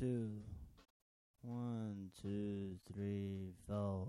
two, one, two, three, four.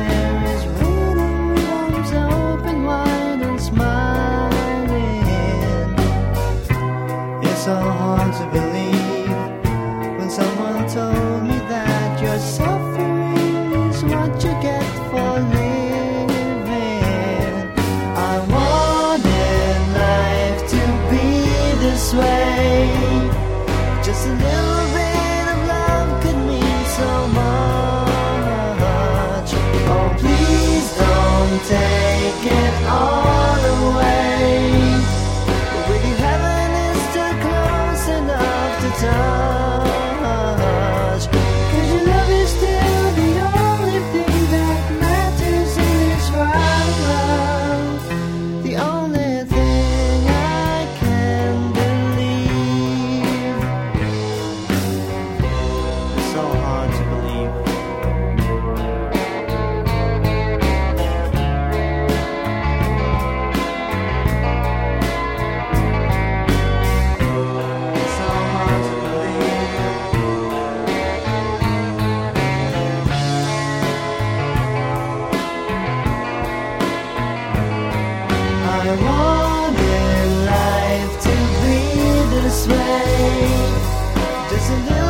way. Just a little bit of love could mean so much. Oh, please don't take it all away. With you, heaven is too close enough to touch. wanted life to be this way. Doesn't